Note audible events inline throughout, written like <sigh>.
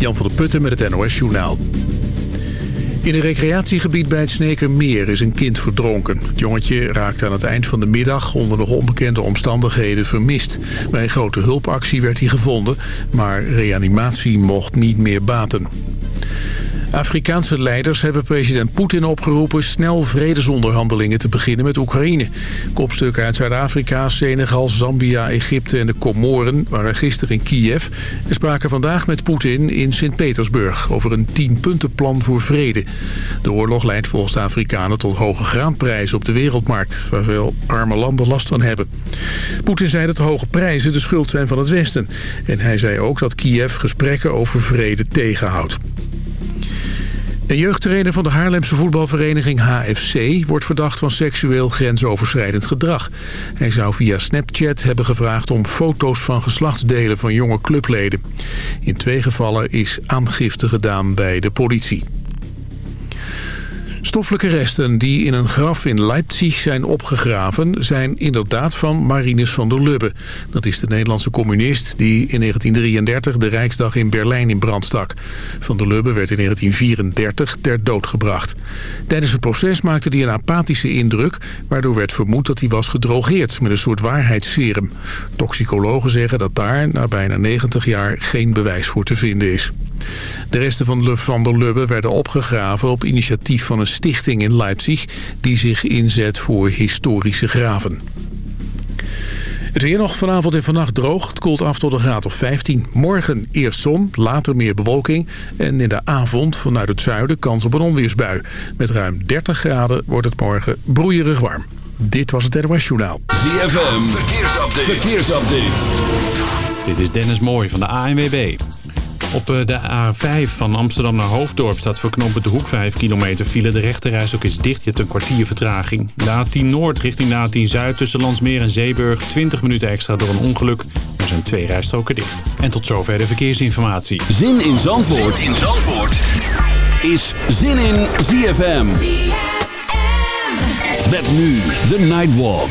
Jan van der Putten met het NOS Journaal. In een recreatiegebied bij het Snekermeer is een kind verdronken. Het jongetje raakte aan het eind van de middag onder nog onbekende omstandigheden vermist. Bij een grote hulpactie werd hij gevonden, maar reanimatie mocht niet meer baten. Afrikaanse leiders hebben president Poetin opgeroepen... snel vredesonderhandelingen te beginnen met Oekraïne. Kopstukken uit Zuid-Afrika, Senegal, Zambia, Egypte en de Comoren... waren gisteren in Kiev en spraken vandaag met Poetin in Sint-Petersburg... over een tienpuntenplan voor vrede. De oorlog leidt volgens de Afrikanen tot hoge graanprijzen op de wereldmarkt... waar veel arme landen last van hebben. Poetin zei dat de hoge prijzen de schuld zijn van het Westen. En hij zei ook dat Kiev gesprekken over vrede tegenhoudt. Een jeugdtrainer van de Haarlemse voetbalvereniging HFC... wordt verdacht van seksueel grensoverschrijdend gedrag. Hij zou via Snapchat hebben gevraagd om foto's van geslachtsdelen van jonge clubleden. In twee gevallen is aangifte gedaan bij de politie. Stoffelijke resten die in een graf in Leipzig zijn opgegraven... zijn inderdaad van Marinus van der Lubbe. Dat is de Nederlandse communist die in 1933 de Rijksdag in Berlijn in brand stak. Van der Lubbe werd in 1934 ter dood gebracht. Tijdens het proces maakte hij een apathische indruk... waardoor werd vermoed dat hij was gedrogeerd met een soort waarheidsserum. Toxicologen zeggen dat daar na bijna 90 jaar geen bewijs voor te vinden is. De resten van, van der Lubbe werden opgegraven op initiatief van een stichting in Leipzig... die zich inzet voor historische graven. Het weer nog vanavond en vannacht droog. Het koelt af tot een graad of 15. Morgen eerst zon, later meer bewolking. En in de avond vanuit het zuiden kans op een onweersbui. Met ruim 30 graden wordt het morgen broeierig warm. Dit was het NOS Journaal. ZFM, verkeersupdate. verkeersupdate. Dit is Dennis Mooij van de ANWB. Op eh, de A5 van Amsterdam naar Hoofddorp staat voor knooppunt de hoek 5 kilometer file. De rechterreis ook is dicht, je hebt een kwartier vertraging. De A10 Noord richting de A10 Zuid tussen Landsmeer en Zeeburg. 20 minuten extra door een ongeluk. Er zijn twee rijstroken dicht. En tot zover de verkeersinformatie. Zin in Zandvoort, zin in Zandvoort. is Zin in ZFM. Met nu de Nightwalk.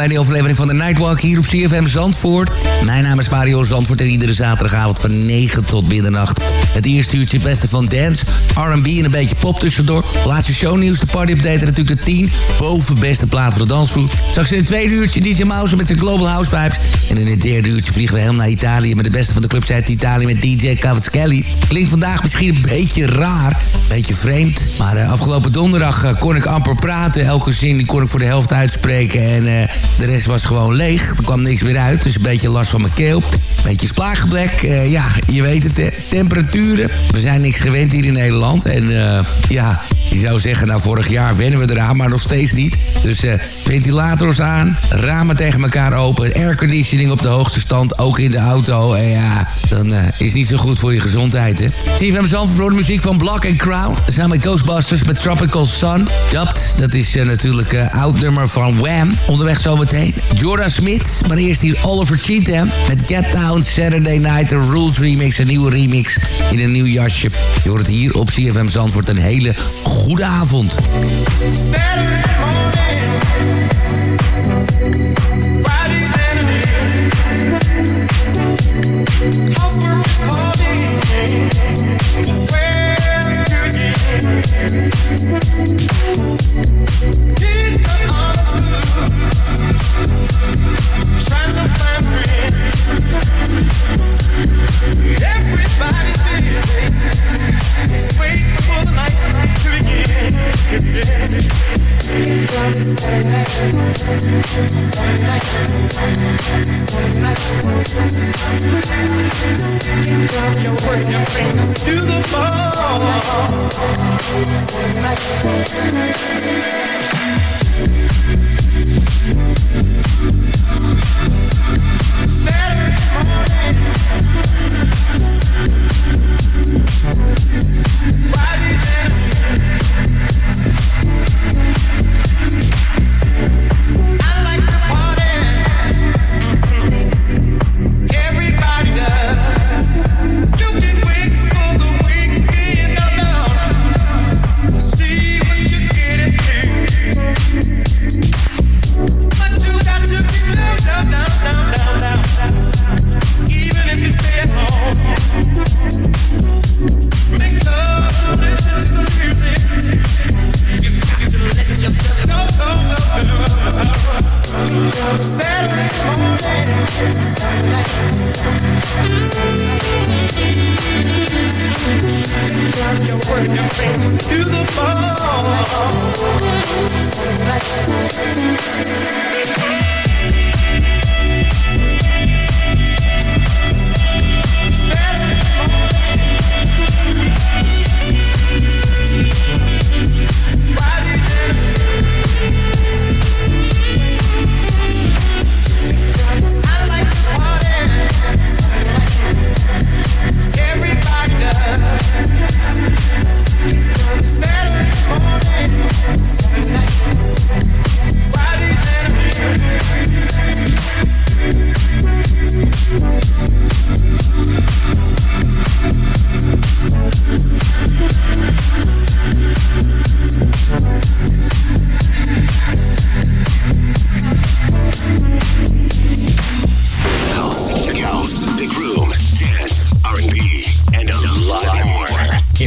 Bij de aflevering van de Nightwalk hier op CFM Zandvoort. Mijn naam is Mario Zandvoort en iedere zaterdagavond van 9 tot middernacht. Het eerste uurtje het beste van dance, R&B en een beetje pop tussendoor. Laatste shownieuws, de party update en natuurlijk de 10 boven beste plaat voor de dansvloer. Straks in het tweede uurtje DJ Mouse met zijn Global House Vibes. En in het derde uurtje vliegen we helemaal naar Italië met de beste van de clubs Italië met DJ Cavaschelli. Klinkt vandaag misschien een beetje raar, een beetje vreemd. Maar uh, afgelopen donderdag uh, kon ik amper praten. Elke zin kon ik voor de helft uitspreken en uh, de rest was gewoon leeg. Er kwam niks meer uit, dus een beetje last van mijn keel. Beetje spraakgebrek, ja, je weet het, temperaturen. We zijn niks gewend hier in Nederland en ja... Je zou zeggen, nou vorig jaar wennen we eraan, maar nog steeds niet. Dus uh, ventilators aan, ramen tegen elkaar open, airconditioning op de hoogste stand, ook in de auto. En ja, dan is niet zo goed voor je gezondheid, hè. CFM de muziek van Block and Crown. Samen met Ghostbusters met Tropical Sun. Dubbed, dat is uh, natuurlijk oud nummer van Wham. Onderweg zometeen Jordan Smith. Maar eerst hier Oliver Cheatham met Get Down Saturday Night, een Rules remix, een nieuwe remix in een nieuw jasje. Je hoort het hier op CFM Zandvoort een hele goede avond. Swing like, swing like,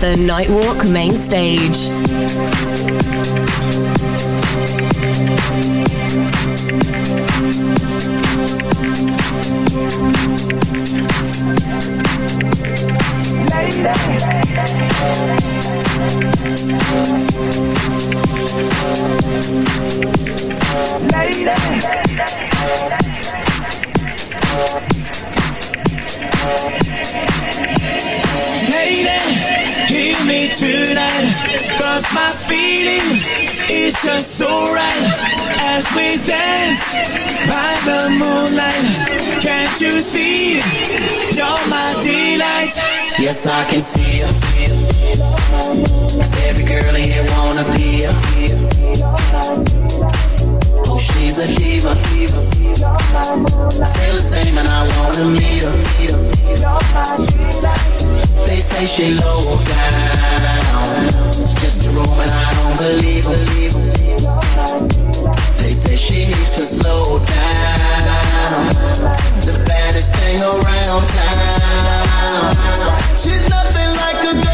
the Nightwalk main stage. Lady. Lady. Lady. Hear me tonight, cause my feeling is just so right. As we dance by the moonlight, can't you see? You're my delight. Yes, I can see you. Cause every girl in here wanna be a, be a, be a Oh, she's a diva, diva. Feel the same and I wanna meet her, meet her. They say she low down. It's just a rumor, I don't believe em. They say she needs to slow down. The baddest thing around town. She's nothing like a girl.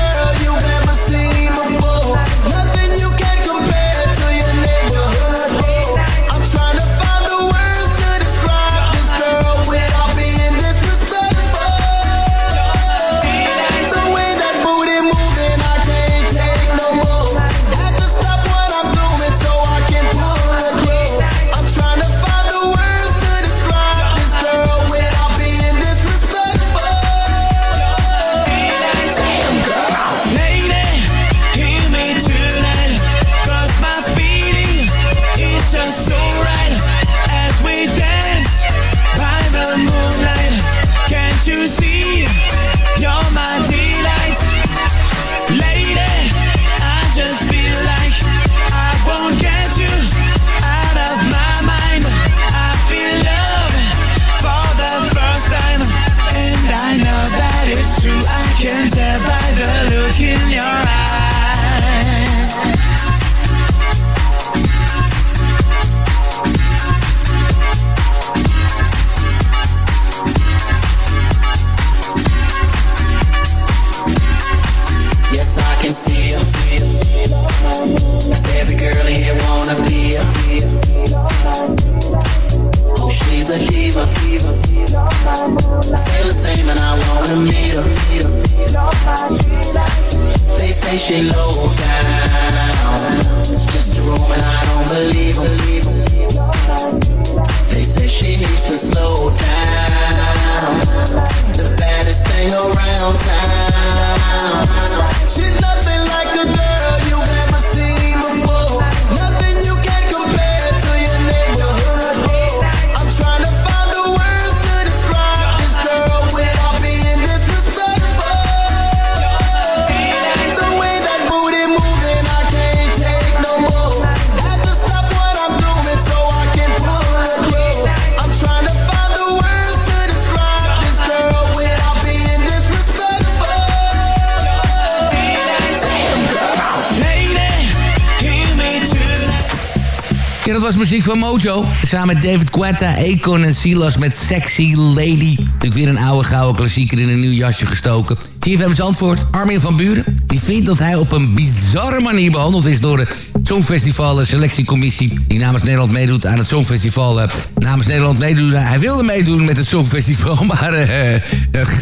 Van Mojo. Samen met David Guetta, Akon en Silas met Sexy Lady. Natuurlijk weer een oude gouden klassieker in een nieuw jasje gestoken. TFM's antwoord, Armin van Buren. Die vindt dat hij op een bizarre manier behandeld is door de Songfestival eh, selectiecommissie. Die namens Nederland meedoet aan het Songfestival. eh, namens Nederland meedoen. Hij wilde meedoen met het Songfestival, <laughs> maar eh, eh,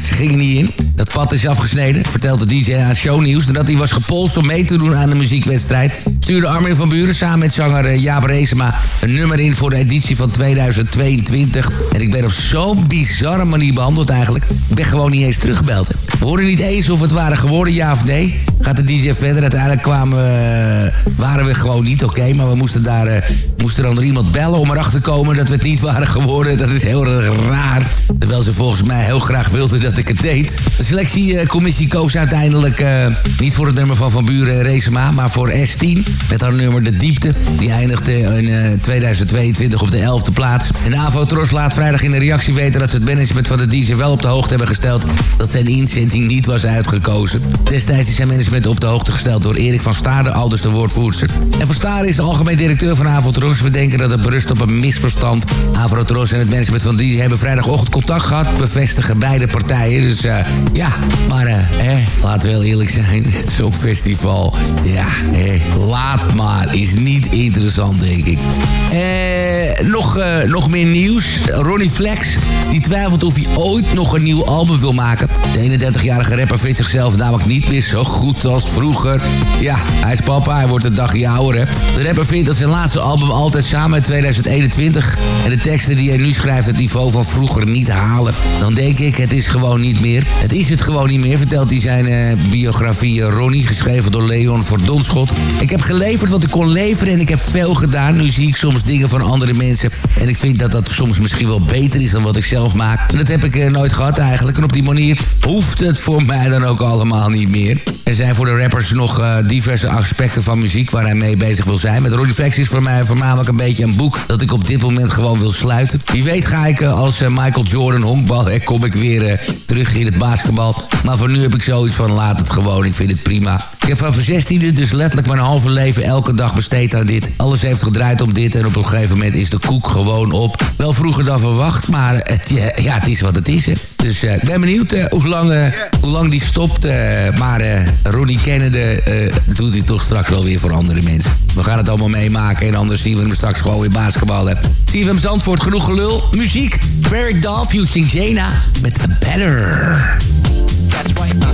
ze ging niet in. Dat pad is afgesneden, vertelt de DJ aan Shownieuws. Nadat hij was gepolst om mee te doen aan de muziekwedstrijd... stuurde Armin van Buren samen met zanger eh, Jaap Reesema... een nummer in voor de editie van 2022. En ik ben op zo'n bizarre manier behandeld eigenlijk. Ik ben gewoon niet eens teruggebeld. We horen niet eens of het waren geworden, ja of nee. Gaat de DJ verder. Uiteindelijk kwamen, we- waren we gewoon niet oké. maar we moesten daar eh, moesten dan door iemand bellen om erachter te komen dat we het niet waren geworden. Dat is heel raar. Terwijl ze volgens mij heel graag wilden dat ik het deed. De selectiecommissie koos uiteindelijk eh, niet voor het nummer van Van Buren en Reesema, maar voor S10. Met haar nummer De Diepte. Die eindigde in eh, 2022 op de 11e plaats. En AVO Tros laat vrijdag in een reactie weten dat ze het management van de DJ wel op de hoogte hebben gesteld dat zijn inzending niet was uitgekozen. Destijds is zijn management op de hoogte gesteld door Erik van Staarden, aldus de woordvoerster. En van Staarden is de algemeen directeur van AVO Tros. We denken dat het berust op een misverstand. AVO Tros en het management van DJ hebben vrijdagochtend contact gehad, bevestigen beide partijen. Dus eh, ja, maar eh, hè, laten we heel eerlijk zijn, <laughs> het Songfestival, ja, laat maar, is niet interessant denk ik. Eh, nog, eh, nog meer nieuws. Ronnie Flex, die twijfelt of hij ooit nog een nieuw album wil maken. De 31-jarige rapper vindt zichzelf namelijk niet meer zo goed als vroeger. Ja, hij is papa, hij wordt een dagje ouder. De rapper vindt dat zijn laatste album altijd samen in 2021... en de teksten die hij nu schrijft het niveau van vroeger niet halen. Dan denk ik, het is gewoon niet meer. Het is het gewoon niet meer, vertelt hij zijn eh, biografie Ronnie... geschreven door Leon Verdonschot. Ik heb geleverd wat ik kon leveren en ik heb veel gedaan. Nu zie ik soms dingen van andere mensen... en ik vind dat dat soms misschien wel beter is dan wat ik zelf maak. En dat heb ik eh, nooit gehad eigenlijk. En op die manier hoeft het voor mij dan ook allemaal niet meer. Er zijn voor de rappers nog eh, diverse aspecten van muziek waar hij mee bezig wil zijn. Met Ronnie Flex is voor mij voornamelijk een beetje een boek dat ik op dit moment gewoon wil sluiten. Wie weet ga ik eh, als eh, Michael Jordan honkbal en kom ik weer terug in het basketbal. Maar voor nu heb ik zoiets van laat het gewoon, ik vind het prima. Ik heb van mijn 16e dus letterlijk mijn halve leven elke dag besteed aan dit. Alles heeft gedraaid om dit en op een gegeven moment is de koek gewoon op. Wel vroeger dan verwacht, maar het, ja, het is wat het is. Hè. Dus eh, ik ben benieuwd eh, hoe, lang, eh, hoe lang die stopt. maar Ronnie Kennedy doet hij toch straks wel weer voor andere mensen. We gaan het allemaal meemaken en anders zien we hem straks gewoon weer basketbal. Hè. Zie hem Zandvoort, genoeg gelul. Muziek, Very Dolph, using Jana met A Better. That's right.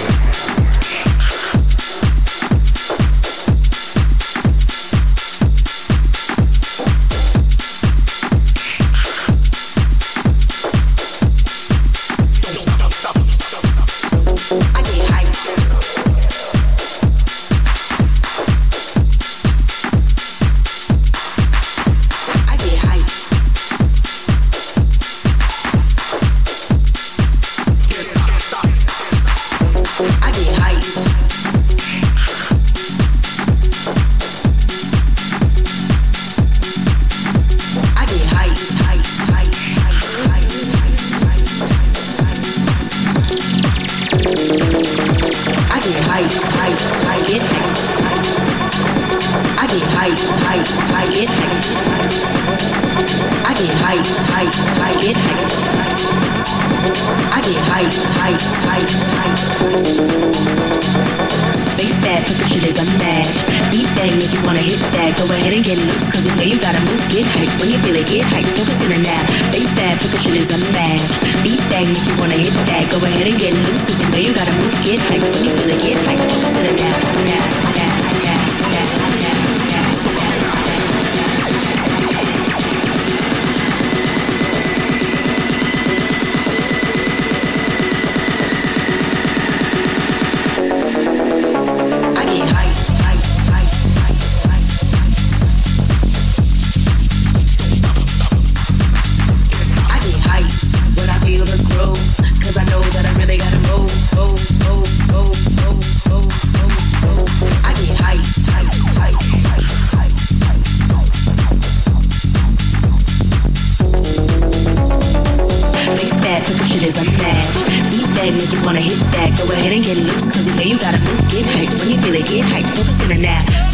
back, cause this shit is a match. Beat that, make you wanna hit back. Go ahead and get loose, cause you know you gotta move, get hyped When you feel it, get hyped, focus in the nap.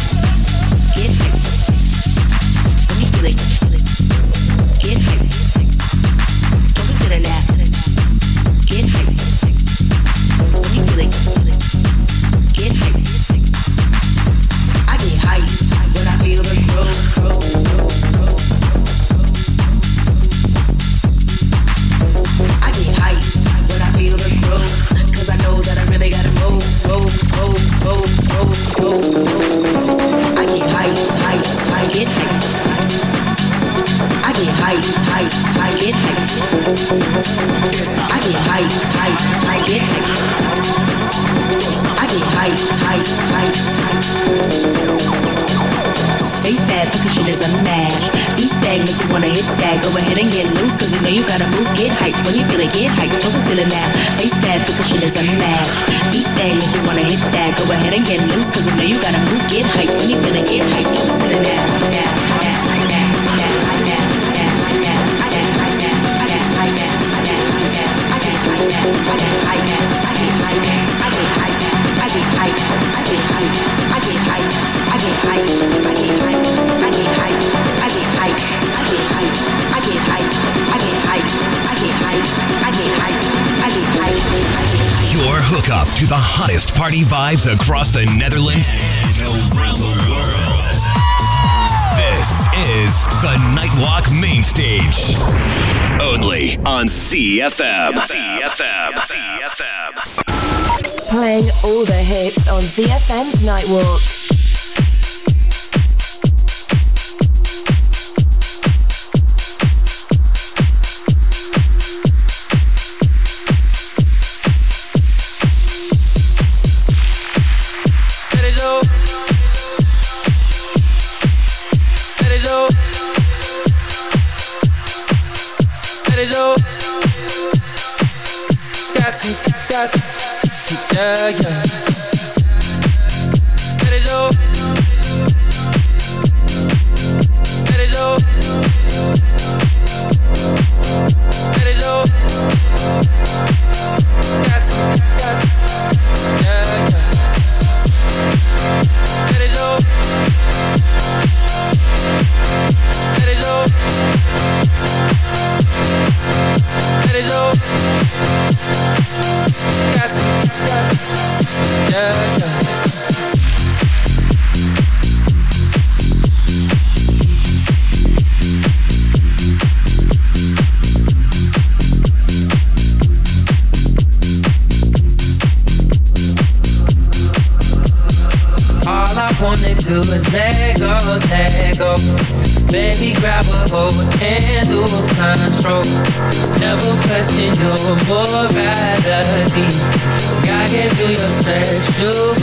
party vibes across the Netherlands and around the world. This is the Nightwalk Main Stage. Only on CFM. CFM. CFM. Playing all the hits on CFM's Nightwalk. Yeah, yeah. head grab a hold and lose control. Never question your morality. God gave you your sexuality.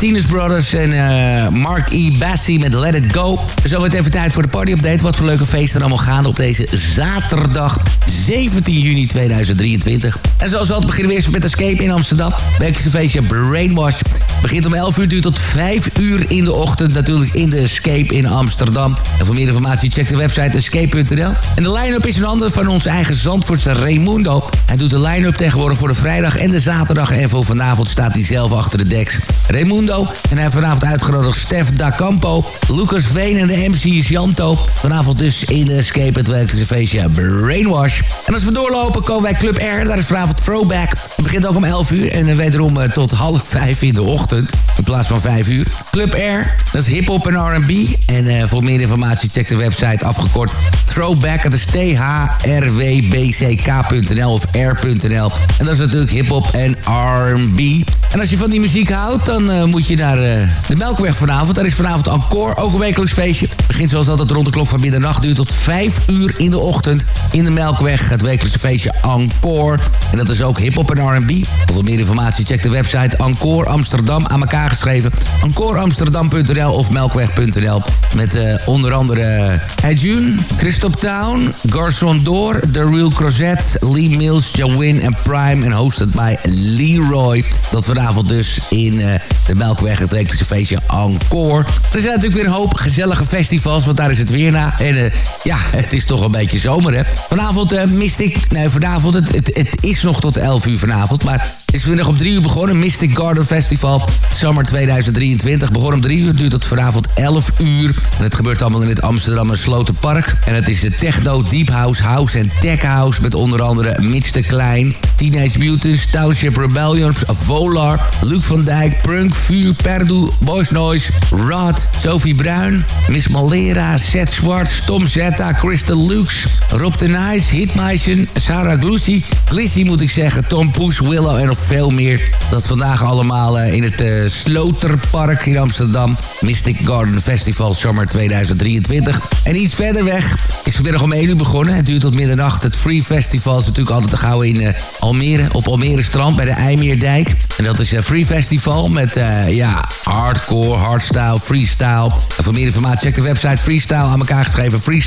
Martinez Brothers en eh, Mark E. Bassie met Let It Go. Zo wordt even tijd voor de party-update. Wat voor leuke feesten allemaal gaande op deze zaterdag 17 juni 2023. En zoals altijd beginnen we eerst met Escape in Amsterdam. Wekelijkse feestje Brainwash. Begint om 11 uur, duurt tot 5 uur in de ochtend. Natuurlijk in de Escape in Amsterdam. En voor meer informatie check de website escape.nl. En de line-up is een ander van onze eigen Zandvoortse Raimundo. Hij doet de line-up tegenwoordig voor de vrijdag en de zaterdag. En voor vanavond staat hij zelf achter de deks. Raimundo. En hij heeft vanavond uitgenodigd Stef Da Campo, Lucas Veen en de MC Janto. Vanavond dus in de Escape het wekelijkse feestje Brainwash. En als we doorlopen komen wij Club R. Daar is vanavond Throwback. Het begint ook om 11 uur en wederom eh, tot half 5 in de ochtend. In plaats van 5 uur. Club R, dat is hip-hop en RB. En uh, voor meer informatie check de website afgekort Throwback. Dat is T-H-R-W-B-C-K.nl of R.nl. En dat is natuurlijk hip-hop en RB. En als je van die muziek houdt, dan uh, moet je naar uh, de Melkweg vanavond. Daar is vanavond Encore, ook een wekelijks feestje. Begint zoals altijd rond de klok van middernacht. Duurt tot 5 uur in de ochtend in de Melkweg. Het wekelijkse feestje Encore. En dat is ook hip-hop en RB. Voor meer informatie check de website Encore Amsterdam aan elkaar geschreven. EncoreAmsterdam.nl of Melkweg.nl. Met uh, onder andere uh, June, Christophe Town, Garçon Door, The Real Crozet, Lee Mills, Jawin en Prime. En hosted bij Leroy. Dat vanavond dus in uh, de Melkweg het wekelijkse feestje Encore. Er zijn natuurlijk weer een hoop gezellige festivals, want daar is het weer na. En ja, het is toch een beetje zomer, hè. Vanavond mist ik... Nee, vanavond, het, het, het is nog tot 11 uur vanavond, maar... Is vanmiddag om 3 uur begonnen. Mystic Garden Festival. Summer 2023. Begon om 3 uur. Duurt tot vanavond 11 uur. En het gebeurt allemaal in het Amsterdam Slotenpark. En het is de Techno, Deep House, House en Tech House. Met onder andere Mitch de Klein. Teenage Mutants, Township Rebellion, Volar, Luc van Dijk, Prunk, Vuur, Perdu, Boys Noise, Rod, Sophie Bruin, Miss Malera, Seth Zwart, Tom Zetta, Crystal Lux, Rob de Nice, Hitmeisen, Sarah Glucy, Glissy moet ik zeggen, Tom Poes, Willow en nog veel meer. Dat vandaag allemaal uh, in het uh, Sloterpark in Amsterdam. Mystic Garden Festival Summer 2023. En iets verder weg is vanmiddag om 1 uur begonnen. Het duurt tot middernacht. Het Free Festival is natuurlijk altijd te gauw in uh, Almere. Op Almere Strand bij de IJmeerdijk. En dat is uh, Free Festival met uh, ja, hardcore, hardstyle, freestyle. En voor meer informatie check de website freestyle aan elkaar geschreven. Free,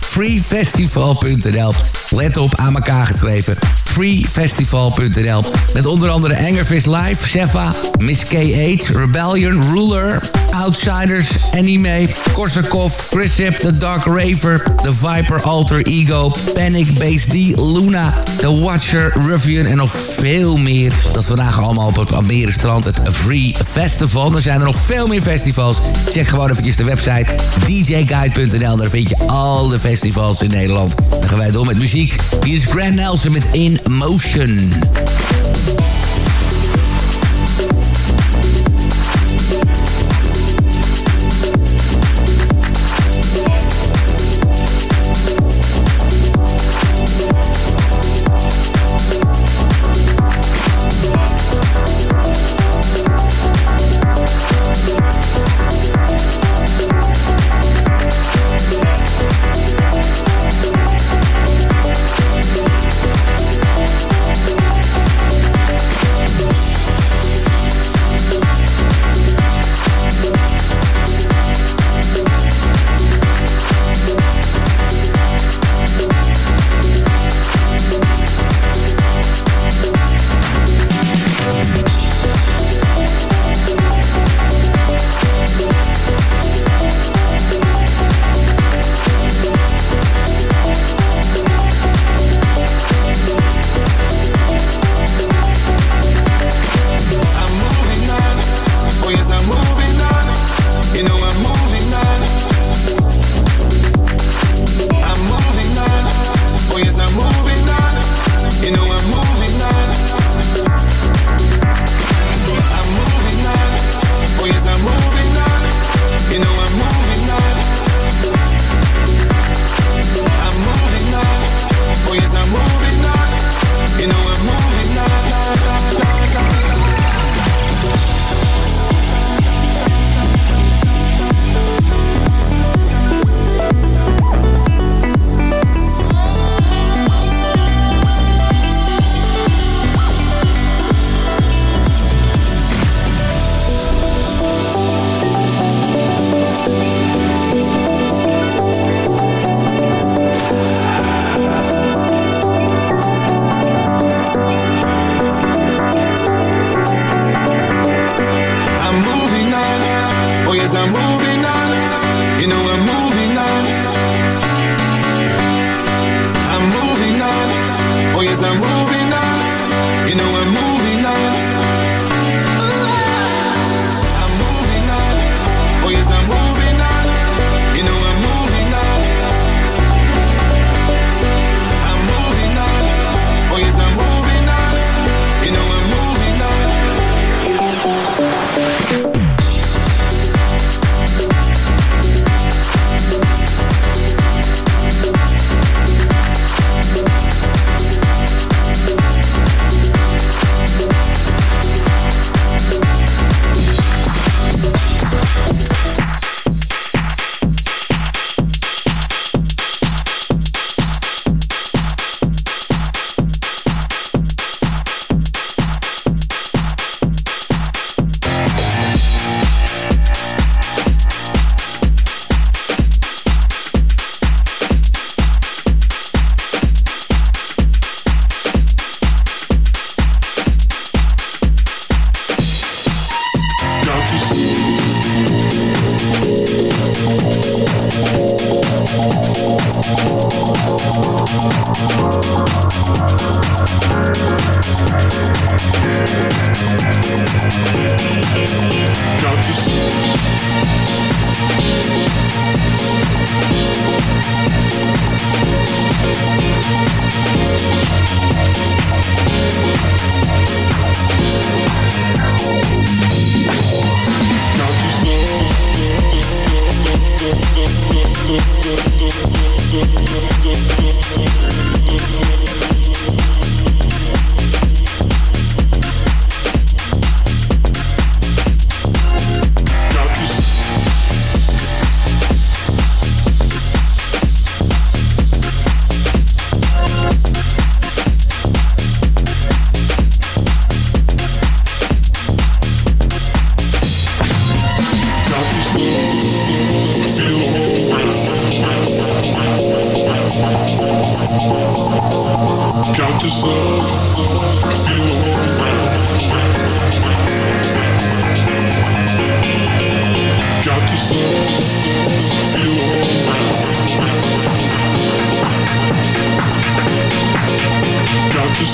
freefestival.nl. Let op, aan elkaar geschreven. freefestival.nl. Met onder andere Angerfish Live, Shefa, Miss K8, Rebellion, Ruler, Outsiders, Anime, Korsakov, Chrisip, The Dark Raver, The Viper, Alter Ego, Panic, Base D, Luna, The Watcher, Ruffian en nog veel meer. Dat vandaag allemaal op het Almere strand, het Free Festival. Er zijn er nog veel meer festivals. Check gewoon eventjes de website djguide.nl. Daar vind je al de festivals in Nederland. Dan gaan wij door met muziek. Hier is Grant Nelson met In Motion.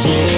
shit.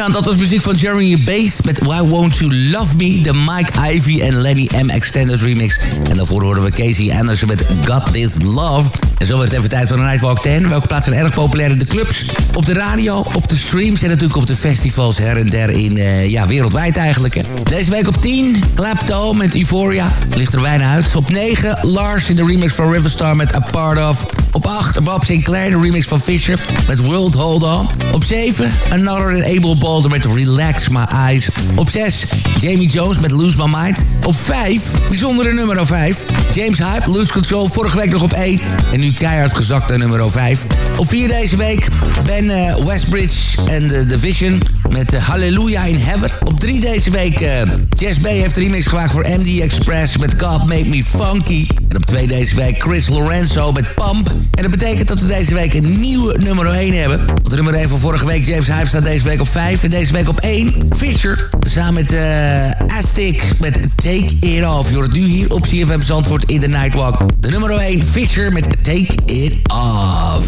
Ja, dat was muziek van Jeremy Bass met Why Won't You Love Me, de Mike Ivy en Lenny M Extended Remix. En daarvoor horen we Casey Anderson met Got This Love. En zo wordt het even tijd voor de Nightwalk 10. Welke plaatsen zijn erg populair in de clubs, op de radio, op de streams en natuurlijk op de festivals her en der in, uh, ja, wereldwijd eigenlijk. Hè. Deze week op 10, Clapto met Euphoria. Ligt er bijna uit. Op 9, Lars in de remix van Riverstar met A Part Of. Op 8, Bob Sinclair, de remix van Fisher met World Hold On. Op 7, Another Able Balder met Relax My Eyes. Op 6, Jamie Jones met Lose My Mind. Op 5, bijzondere nummer 5, James Hype, Lose Control. Vorige week nog op 1 en nu keihard gezakt naar nummer 5. Op 4 deze week, Ben uh, Westbridge en The Division met uh, Hallelujah in Heaven. Op 3 deze week, uh, Jess B heeft een remix gemaakt voor MD Express met God Make Me Funky. En op 2 deze week Chris Lorenzo met Pump. En dat betekent dat we deze week een nieuwe nummer 1 hebben. De nummer 1 van vorige week, James Hype, staat deze week op 5. En deze week op 1, Fisher. Samen met uh, met Take It Off. Je hoort nu hier op CFM Zandvoort in de Nightwalk. De nummer 1, Fisher met Take It Off.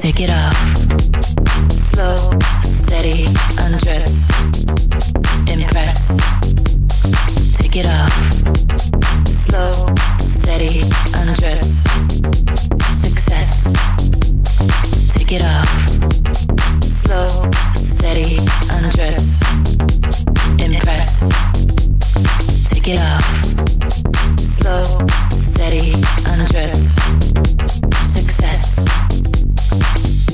Take it off. Slow, steady, undress. Impress. Take it off. Slow, steady, undress. Success. Take it off. Slow, steady, undress. Impress. Take it off. Slow, steady, undress. Success.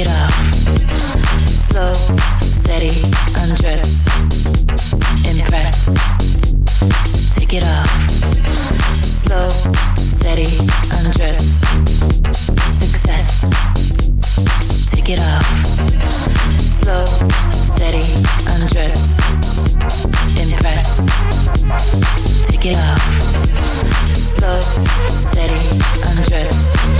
it off. Slow, steady, undress. Impress. Take it off. Slow, steady, undress. Success. Take it off. Slow, steady, undress. Impress. Take it off. Slow, steady, undress.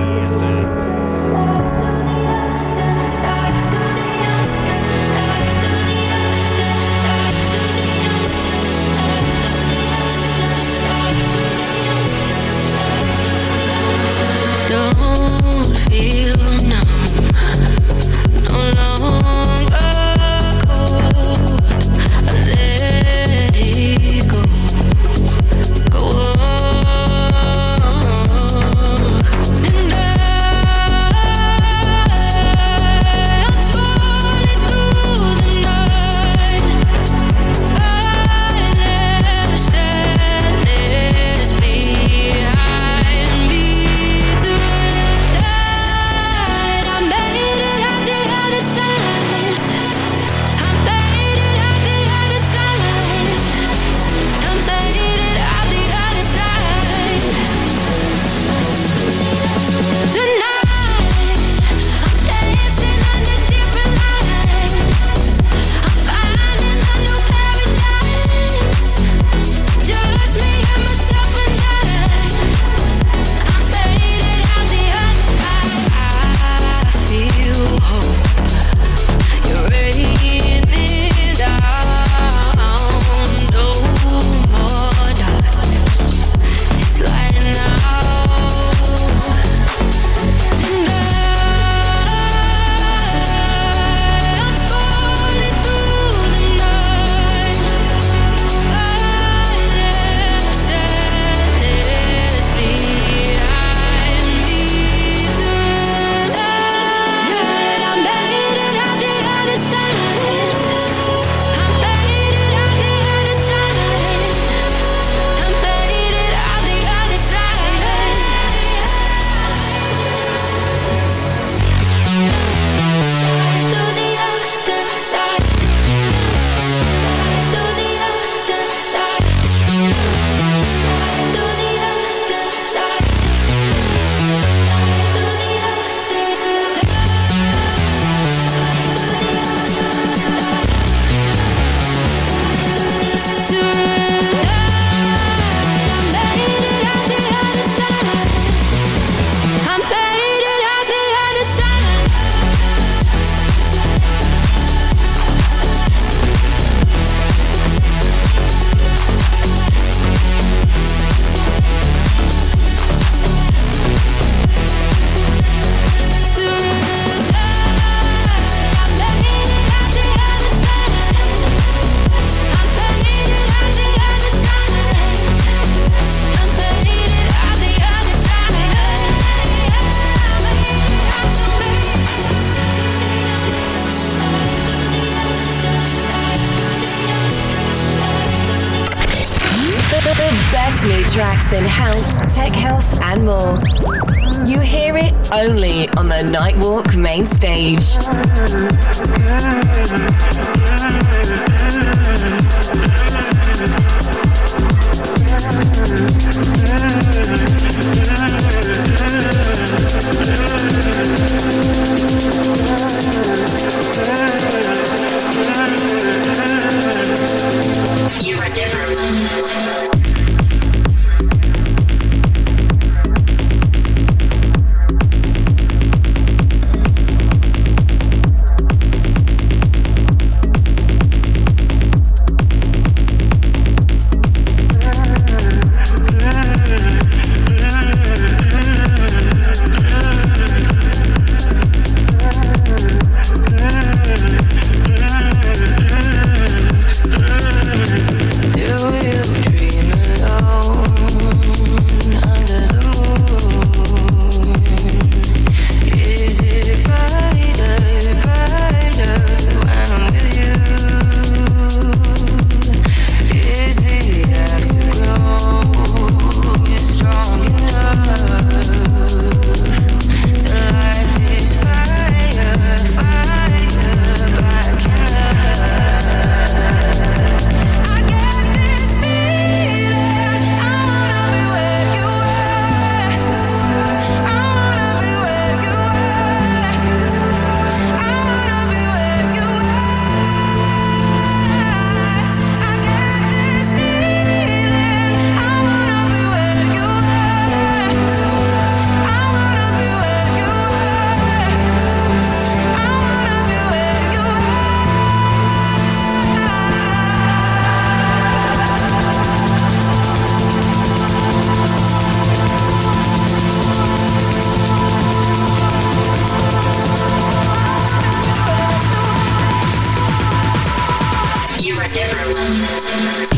Thank you.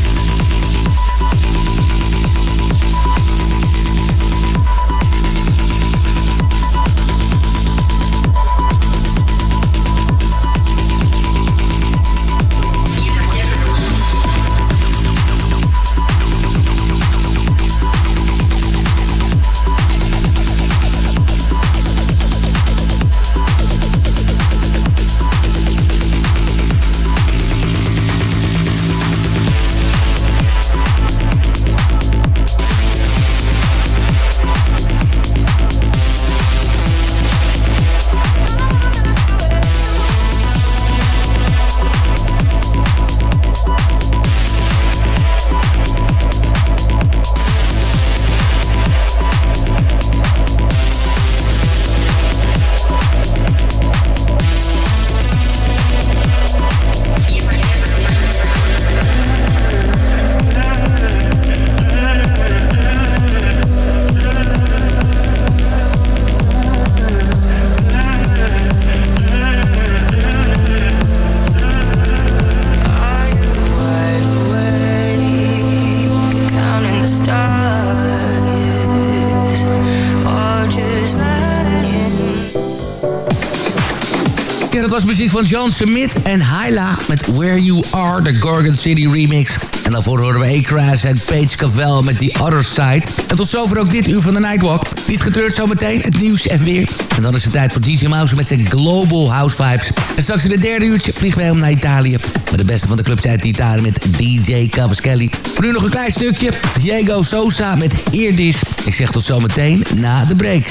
John Smith en Hyla met Where You Are, de Gorgon City remix. En daarvoor horen we A-Crash en Paige Cavell met The Other Side. En tot zover ook dit uur van de Nightwalk. Niet getreurd zometeen, het nieuws en weer. En dan is het tijd voor DJ Mouse met zijn Global House Vibes. En straks in het derde uurtje vliegen wij om naar Italië. Met de beste van de clubs uit Italië met DJ Cavaschelli. Voor nu nog een klein stukje. Diego Sosa met Eerdis. Ik zeg tot zometeen na de break.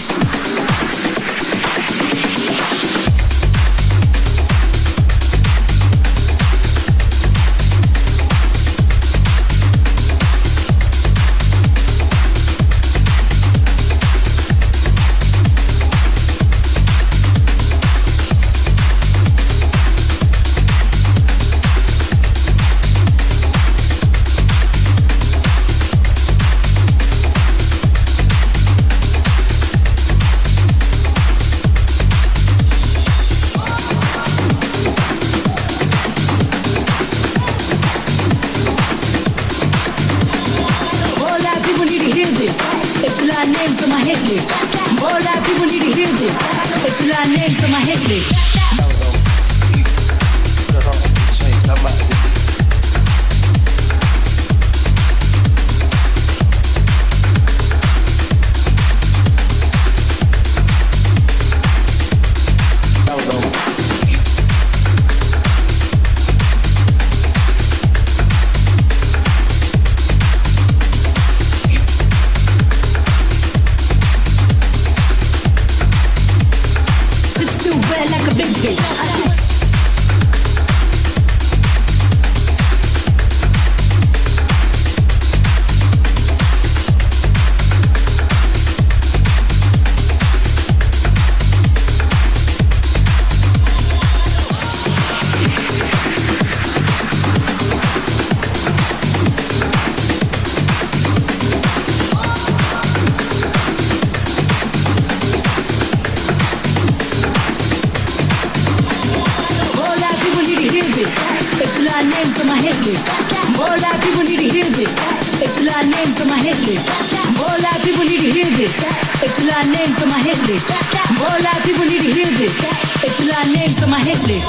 It's a lot of names on my hit list. More a lot of people need to hear this. It's a lot of names on my hit list.